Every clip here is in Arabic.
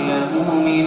من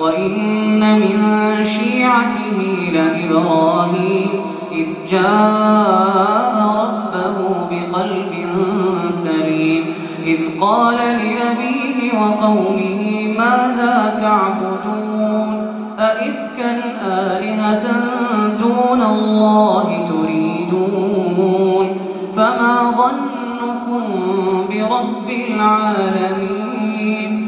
وإن من شيعته لإبراهيم إذ جاء ربه بقلب سليم إذ قال لأبيه وقومه ماذا تعبدون؟ أئفكا آلهة دون الله تريدون؟ فما ظنكم برب العالمين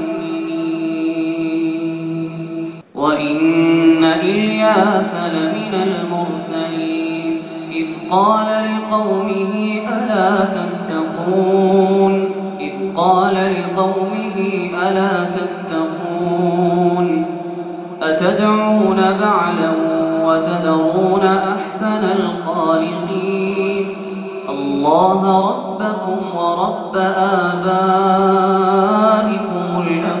لمن المرسلين إذ قال لقومه ألا تتقون؟ إذ قال لقومه ألا تتقون؟ أتدعون بعلا وتذرون أحسن الخالقين؟ الله ربكم ورب آبائكم الأولين.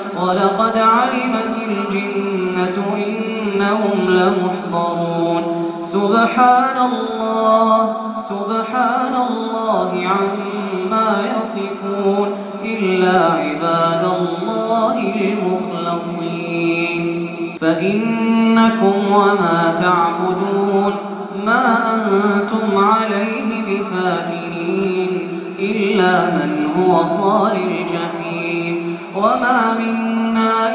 ولقد علمت الجنة إنهم لمحضرون. سبحان الله سبحان الله عما يصفون. إلا عباد الله المخلصين. فإنكم وما تعبدون. ما أنتم عليه بفاتنين. إلا من هو صال الجحيم. وما منا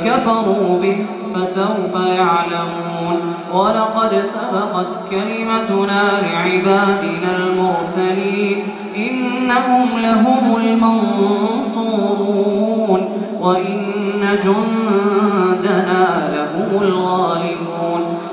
فكفروا به فسوف يعلمون. ولقد سبقت كلمتنا لعبادنا المرسلين. إنهم لهم المنصورون. وإن جندنا لهم الغالبون.